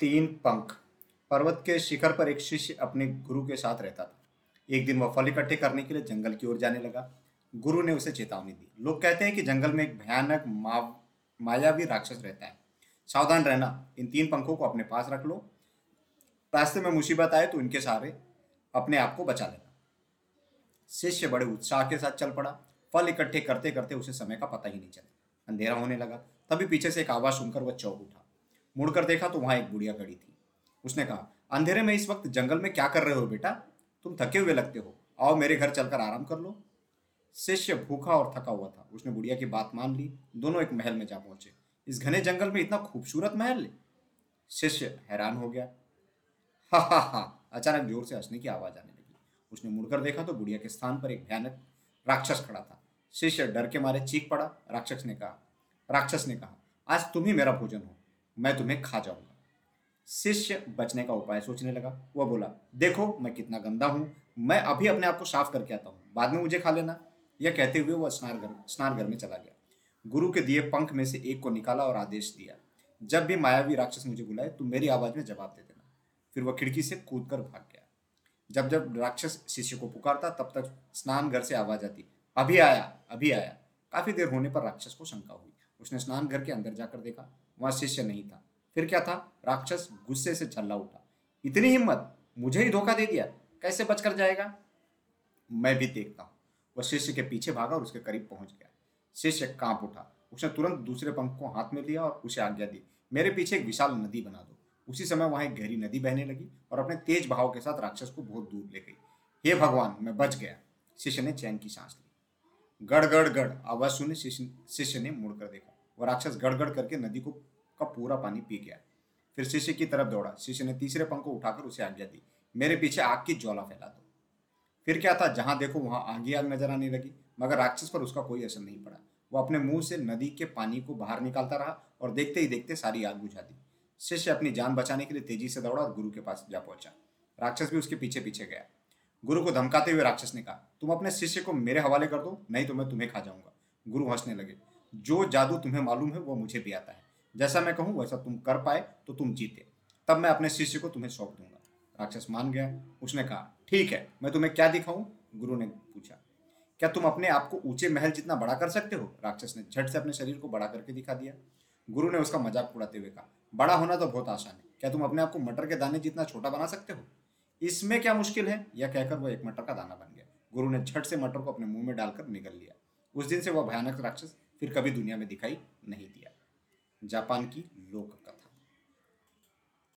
तीन पंख पर्वत के शिखर पर एक शिष्य अपने गुरु के साथ रहता था। एक दिन वह फल इकट्ठे करने के लिए जंगल की ओर जाने लगा। गुरु ने उसे चेतावनी दी। लोग कहते हैं कि जंगल में एक भयानक मा, मायावी राक्षस रहता है। सावधान रहना। इन तीन पंखों को अपने पास रख लो। रास्ते में मुसीबत आए तो इनके सहारे अपने आप को बचा लेना। शिष्य बड़े उत्साह के साथ चल पड़ा। फल इकट्ठे करते करते उसे समय का पता ही नहीं चला। अंधेरा होने लगा। तभी पीछे से एक आवाज़ सुनकर वह चौक उठा। मुड़कर देखा तो वहाँ एक बुढ़िया खड़ी थी। उसने कहा, अंधेरे में इस वक्त जंगल में क्या कर रहे हो बेटा? तुम थके हुए लगते हो। आओ मेरे घर चलकर आराम कर लो। शिष्य भूखा और थका हुआ था। उसने बुढ़िया की बात मान ली। दोनों एक महल में जा पहुँचे। इस घने जंगल में इतना खूबसूरत महल शिष्य हैरान हो गया। हा हा हा। अचानक ज़ोर से हंसने की आवाज़ आने लगी। उसने मुड़कर देखा तो बुढ़िया के स्थान पर एक भयानक राक्षस खड़ा था। शिष्य डर के मारे चीख पड़ा। राक्षस ने कहा, राक्षस ने कहा, आज तुम ही मेरा भोजन हो। मैं तुम्हें खा जाऊँगा। शिष्य बचने का उपाय सोचने लगा। वह बोला, देखो, मैं कितना गंदा हूँ। मैं अभी अपने आप को साफ़ करके आता हूँ। बाद में मुझे खा लेना। यह कहते हुए वह स्नान घर स्नान घर में चला गया। गुरु के दिए पंख में से एक को निकाला और आदेश दिया, जब भी मायावी राक्षस मुझे बुलाए तो मेरी आवाज़ में जवाब दे देना। फिर वह खिड़की से कूद कर भाग गया। जब जब राक्षस शिष्य को पुकारता, तब तक स्नान घर से आवाज़ आती, अभी आया अभी आया। काफ़ी देर होने पर राक्षस को शंका हुई। उसने स्नान घर के अंदर जाकर देखा, वहाँ शिष्य नहीं था। फिर क्या था? राक्षस गुस्से से छल्ला उठा। इतनी हिम्मत, मुझे ही धोखा दे दिया। कैसे बचकर जाएगा? मैं भी देखता हूँ। वह शिष्य के पीछे भागा और उसके करीब पहुँच गया। शिष्य काँप उठा। उसने तुरंत दूसरे पंख को हाथ में लिया और उसे आज्ञा दी, मेरे पीछे एक विशाल नदी बना दो। उसी समय वहाँ एक गहरी नदी बहने लगी और अपने तेज भाव के साथ राक्षस को बहुत दूर ले गई। हे भगवान, मैं बच गया। शिष्य ने चैन की सांस ली। गड़ गड़ गड़ आवाज़ सुने शिष्य ने मुड़कर देखा। वह राक्षस गड़गड़ करके नदी को, का पूरा पानी पी गया। फिर शिष्य की तरफ़ दौड़ा। शिष्य ने तीसरे पंख को उठाकर उसे आज्ञा दी। मेरे पीछे आग की ज्वाला फैला दो। फिर क्या था? जहाँ देखो वहाँ आग ही आग नज़र आने लगी, मगर राक्षस पर उसका कोई असर नहीं पड़ा। वो अपने मुँह से नदी के पानी को बाहर निकालता रहा और देखते ही देखते सारी आग बुझा दी। शिष्य अपनी जान बचाने के लिए तेज़ी से दौड़ा और गुरु के पास जा पहुँचा। राक्षस भी उसके पीछे पीछे गया। गुरु को धमकाते हुए राक्षस ने कहा तुम अपने शिष्य को मेरे हवाले कर दो, नहीं तो मैं तुम्हें खा जाऊँगा। गुरु हंसने लगे। जो जादू तुम्हें मालूम है, वो मुझे भी आता है। जैसा मैं कहूँ, वैसा तुम कर पाए तो तुम जीते। तब मैं अपने शिष्य को तुम्हें सौंप दूँगा। राक्षस मान गया। उसने कहा, ठीक है, मैं तुम्हें क्या दिखाऊँ? गुरु ने पूछा, क्या तुम अपने आप को ऊँचे महल जितना बड़ा कर सकते हो? राक्षस ने झट से अपने शरीर को बड़ा करके दिखा दिया। गुरु ने उसका मज़ाक उड़ाते हुए कहा, बड़ा होना तो बहुत आसान है। क्या तुम अपने आप को मटर के दाने जितना छोटा बना सकते हो? इसमें क्या मुश्किल है? यह कहकर वह एक मटर का दाना बन गुरु ने झट से मटर को अपने मुँह में डालकर निगल लिया। उस दिन से वह भयानक राक्षस फिर कभी दुनिया में दिखाई नहीं दिया। जापान की लोक